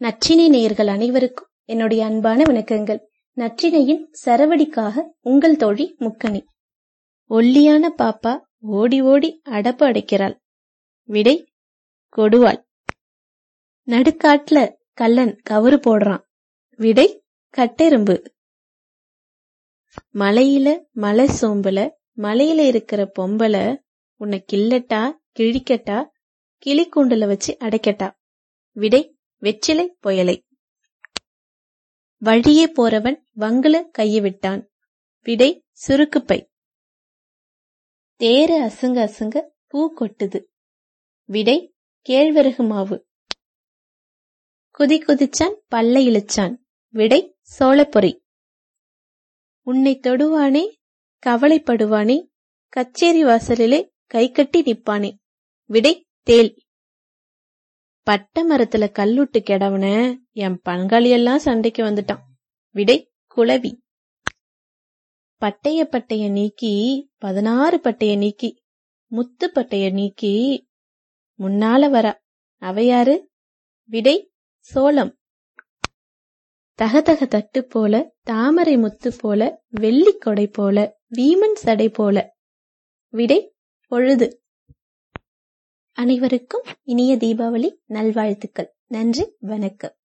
நற்றினை நேயர்கள் அனைவருக்கும் என்னுடைய அன்பான வணக்கங்கள். நற்றினையின் சரவடிக்காக உங்கள் தோழி முக்கணி ஒல்லியான பாப்பா ஓடி ஓடி அடப்பு அடைக்கிறாள். விடை கொடுவாள். நடுக்காட்டுல கள்ளன் கவரு போடுறான். விடை கட்டெரும்பு. மலையில மலை சோம்புல மலையில இருக்கிற பொம்பல உன்னை கிள்ளட்டா கிழிக்கட்டா கிளிக்கூண்டுல வச்சு அடைக்கட்டா. விடை வெற்றிலை புயலை. வழியே போறவன் வங்குல கையவிட்டான். விடை சுருக்குப்பை. தேரு அசுங்க அசுங்க பூ கொட்டுது. விடை கேழ்வரகு மாவு. குதி குதிச்சான் பல்ல இழுச்சான். விடை சோளப்பொறி உன்னை தொடுவானே கவலைப்படுவானே கச்சேரி வாசலிலே கை கட்டி நிப்பானே விடை தேல் பட்ட மரத்துல கல்லுட்டு கெடவுன என் பங்காளியெல்லாம் சண்டைக்கு வந்துட்டான். விடை குளவி பட்டைய பட்டைய நீக்கி பதினாறு பட்டைய நீக்கி முத்து பட்டைய நீக்கி முன்னால வரா. அவையாரு விடை சோளம். தகதக தட்டு போல தாமரை முத்து போல வெள்ளி கொடை போல வீமன் சடை போல. விடை பொழுது. அனைவருக்கும் இனிய தீபாவளி நல்வாழ்த்துக்கள். நன்றி வணக்கம்.